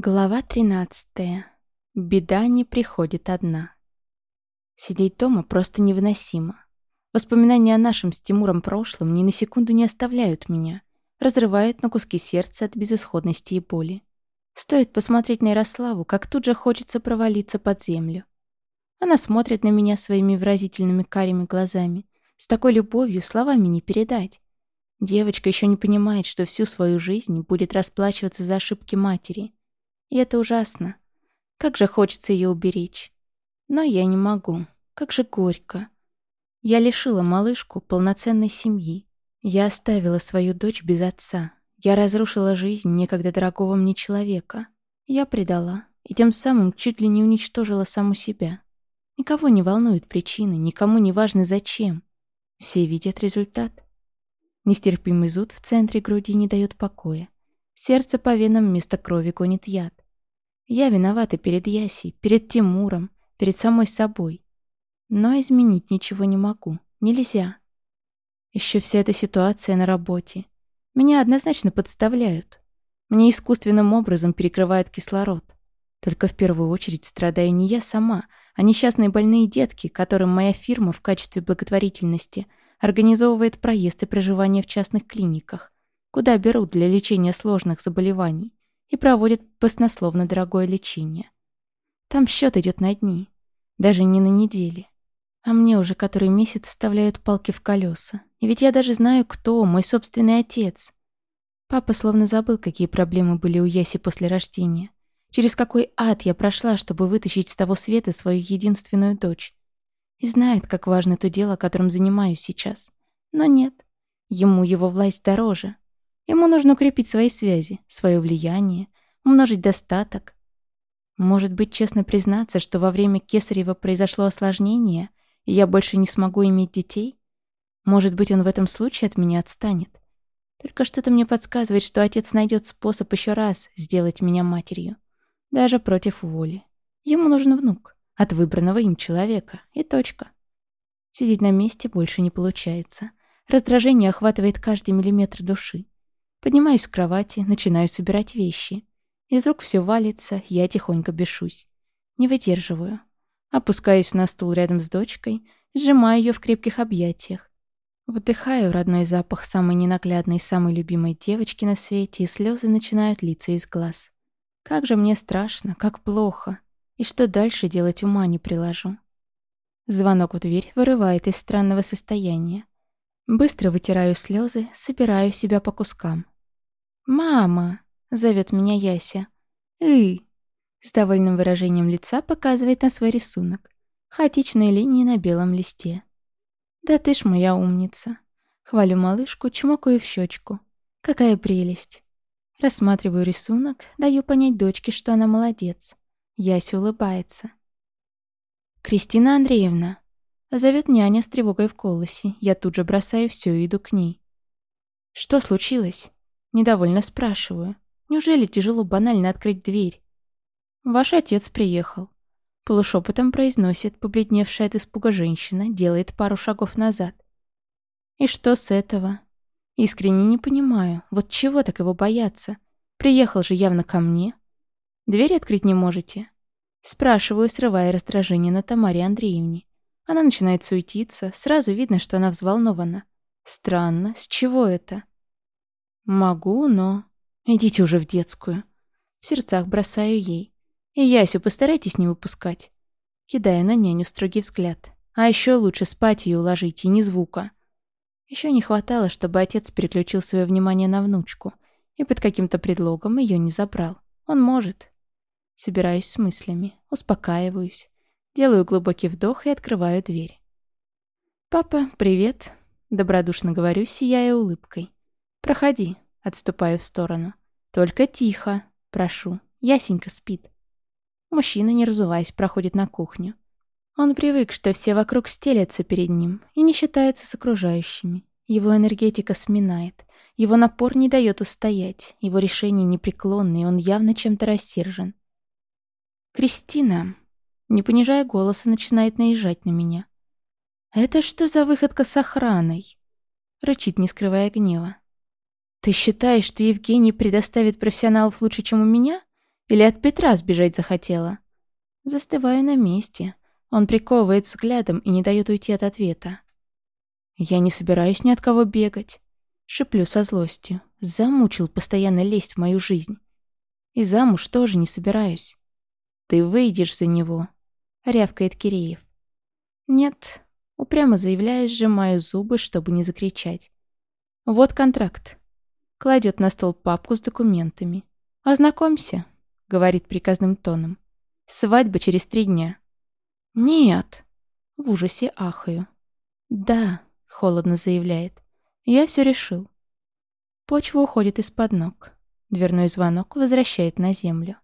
Глава 13. Беда не приходит одна. Сидеть дома просто невыносимо. Воспоминания о нашем с Тимуром прошлом ни на секунду не оставляют меня, разрывают на куски сердца от безысходности и боли. Стоит посмотреть на Ярославу, как тут же хочется провалиться под землю. Она смотрит на меня своими выразительными карими глазами. С такой любовью словами не передать. Девочка еще не понимает, что всю свою жизнь будет расплачиваться за ошибки матери — и это ужасно. Как же хочется ее уберечь. Но я не могу. Как же горько. Я лишила малышку полноценной семьи. Я оставила свою дочь без отца. Я разрушила жизнь некогда дорогого мне человека. Я предала. И тем самым чуть ли не уничтожила саму себя. Никого не волнуют причины, никому не важно зачем. Все видят результат. Нестерпимый зуд в центре груди не дает покоя. Сердце по венам вместо крови гонит яд. Я виновата перед Ясей, перед Тимуром, перед самой собой. Но изменить ничего не могу. Нельзя. Еще вся эта ситуация на работе. Меня однозначно подставляют. Мне искусственным образом перекрывают кислород. Только в первую очередь страдаю не я сама, а несчастные больные детки, которым моя фирма в качестве благотворительности организовывает проезд и проживание в частных клиниках, куда берут для лечения сложных заболеваний и проводят баснословно дорогое лечение. Там счет идет на дни, даже не на недели. А мне уже который месяц вставляют палки в колеса. И ведь я даже знаю, кто мой собственный отец. Папа словно забыл, какие проблемы были у Яси после рождения. Через какой ад я прошла, чтобы вытащить с того света свою единственную дочь. И знает, как важно то дело, которым занимаюсь сейчас. Но нет, ему его власть дороже. Ему нужно укрепить свои связи, свое влияние, умножить достаток. Может быть, честно признаться, что во время Кесарева произошло осложнение, и я больше не смогу иметь детей? Может быть, он в этом случае от меня отстанет? Только что-то мне подсказывает, что отец найдет способ еще раз сделать меня матерью. Даже против воли. Ему нужен внук. От выбранного им человека. И точка. Сидеть на месте больше не получается. Раздражение охватывает каждый миллиметр души. Поднимаюсь с кровати, начинаю собирать вещи. Из рук все валится, я тихонько бешусь. Не выдерживаю. Опускаюсь на стул рядом с дочкой, сжимаю ее в крепких объятиях. Вдыхаю родной запах самой ненаглядной, самой любимой девочки на свете, и слезы начинают литься из глаз. Как же мне страшно, как плохо. И что дальше делать ума не приложу. Звонок в дверь вырывает из странного состояния. Быстро вытираю слезы, собираю себя по кускам. «Мама!» — зовет меня Яся. «Ы!» — с довольным выражением лица показывает на свой рисунок. Хаотичные линии на белом листе. «Да ты ж моя умница!» Хвалю малышку, чмокаю в щечку. «Какая прелесть!» Рассматриваю рисунок, даю понять дочке, что она молодец. Яся улыбается. «Кристина Андреевна!» Зовет няня с тревогой в голосе. Я тут же бросаю все и иду к ней. «Что случилось?» Недовольно спрашиваю. «Неужели тяжело банально открыть дверь?» «Ваш отец приехал». Полушепотом произносит побледневшая от испуга женщина, делает пару шагов назад. «И что с этого?» Искренне не понимаю, вот чего так его бояться? Приехал же явно ко мне. Дверь открыть не можете? Спрашиваю, срывая раздражение на Тамаре Андреевне. Она начинает суетиться, сразу видно, что она взволнована. Странно, с чего это? Могу, но... Идите уже в детскую. В сердцах бросаю ей. И Ясю постарайтесь не выпускать. Кидаю на няню строгий взгляд. А еще лучше спать ее уложите, ни звука. Еще не хватало, чтобы отец переключил свое внимание на внучку и под каким-то предлогом ее не забрал. Он может. Собираюсь с мыслями, успокаиваюсь. Делаю глубокий вдох и открываю дверь. «Папа, привет!» — добродушно говорю, сияя улыбкой. «Проходи», — отступаю в сторону. «Только тихо, прошу. Ясенька спит». Мужчина, не разуваясь, проходит на кухню. Он привык, что все вокруг стелятся перед ним и не считается с окружающими. Его энергетика сминает. Его напор не дает устоять. Его решение непреклонное, он явно чем-то рассержен. «Кристина», не понижая голоса, начинает наезжать на меня. «Это что за выходка с охраной?» Рычит, не скрывая гнева. «Ты считаешь, что Евгений предоставит профессионалов лучше, чем у меня? Или от Петра сбежать захотела? Застываю на месте. Он приковывает взглядом и не дает уйти от ответа. Я не собираюсь ни от кого бегать. Шиплю со злостью. Замучил постоянно лезть в мою жизнь. И замуж тоже не собираюсь. Ты выйдешь за него, рявкает Киреев. Нет, упрямо заявляю, сжимаю зубы, чтобы не закричать. Вот контракт. Кладет на стол папку с документами. Ознакомься, говорит приказным тоном. Свадьба через три дня. Нет. В ужасе ахаю. Да, холодно заявляет. Я все решил. Почва уходит из-под ног. Дверной звонок возвращает на землю.